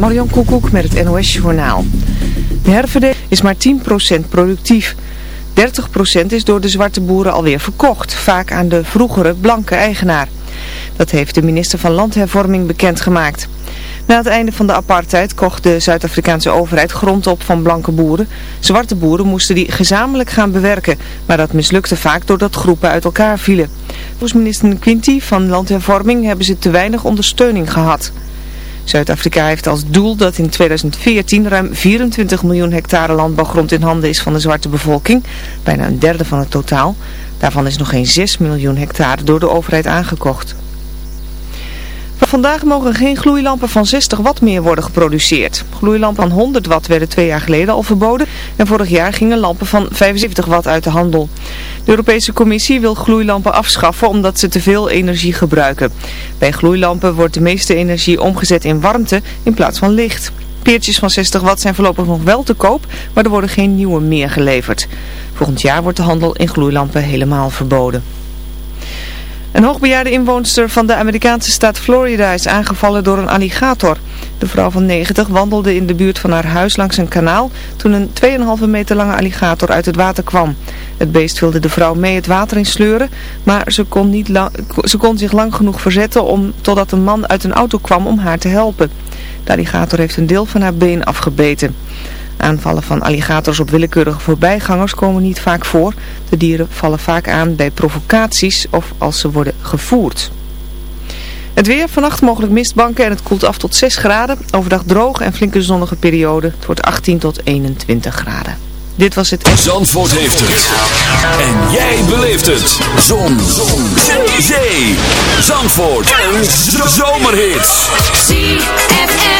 Marion Koekoek met het NOS Journaal. De herverdeling is maar 10% productief. 30% is door de zwarte boeren alweer verkocht, vaak aan de vroegere blanke eigenaar. Dat heeft de minister van Landhervorming bekendgemaakt. Na het einde van de apartheid kocht de Zuid-Afrikaanse overheid grond op van blanke boeren. Zwarte boeren moesten die gezamenlijk gaan bewerken, maar dat mislukte vaak doordat groepen uit elkaar vielen. Volgens minister Quinty van Landhervorming hebben ze te weinig ondersteuning gehad. Zuid-Afrika heeft als doel dat in 2014 ruim 24 miljoen hectare landbouwgrond in handen is van de zwarte bevolking, bijna een derde van het totaal. Daarvan is nog geen 6 miljoen hectare door de overheid aangekocht. Vandaag mogen geen gloeilampen van 60 watt meer worden geproduceerd. Gloeilampen van 100 watt werden twee jaar geleden al verboden en vorig jaar gingen lampen van 75 watt uit de handel. De Europese Commissie wil gloeilampen afschaffen omdat ze te veel energie gebruiken. Bij gloeilampen wordt de meeste energie omgezet in warmte in plaats van licht. Peertjes van 60 watt zijn voorlopig nog wel te koop, maar er worden geen nieuwe meer geleverd. Volgend jaar wordt de handel in gloeilampen helemaal verboden. Een hoogbejaarde inwoonster van de Amerikaanse staat Florida is aangevallen door een alligator. De vrouw van 90 wandelde in de buurt van haar huis langs een kanaal toen een 2,5 meter lange alligator uit het water kwam. Het beest wilde de vrouw mee het water in sleuren, maar ze kon, niet ze kon zich lang genoeg verzetten om, totdat een man uit een auto kwam om haar te helpen. De alligator heeft een deel van haar been afgebeten. Aanvallen van alligators op willekeurige voorbijgangers komen niet vaak voor. De dieren vallen vaak aan bij provocaties of als ze worden gevoerd. Het weer, vannacht mogelijk mistbanken en het koelt af tot 6 graden. Overdag droog en flinke zonnige periode. Het wordt 18 tot 21 graden. Dit was het... Zandvoort heeft het. En jij beleeft het. Zon. Zon. Zee. Zandvoort. Een zomerhit. ZFM.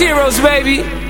Heroes, baby.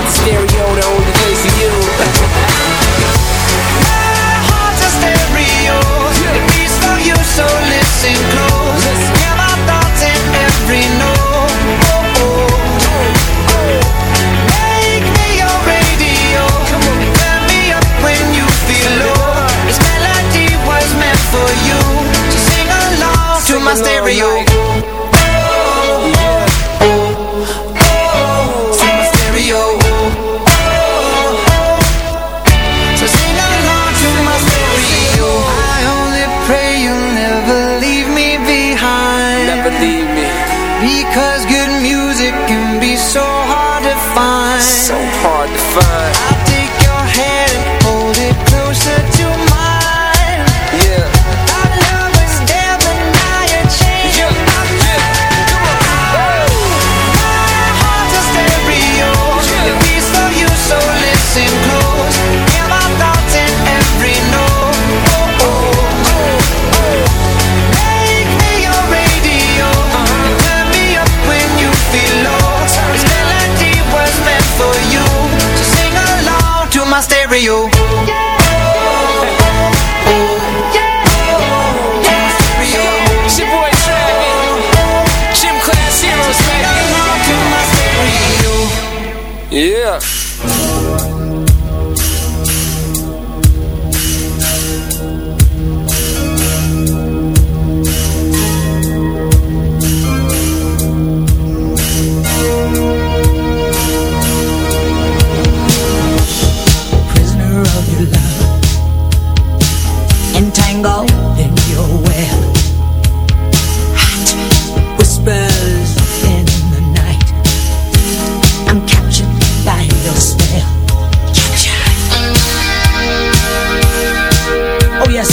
a stereo, the only place for you. My heart's a stereo, it beats for you, so listen close. Hear my thoughts in every note. Oh, For your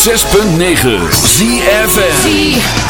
106.9 ZFN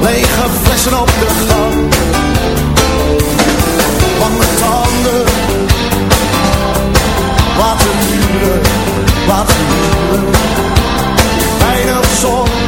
lege flessen op de gang. mijn tanden, laten duren, laten duren. Weinig zon.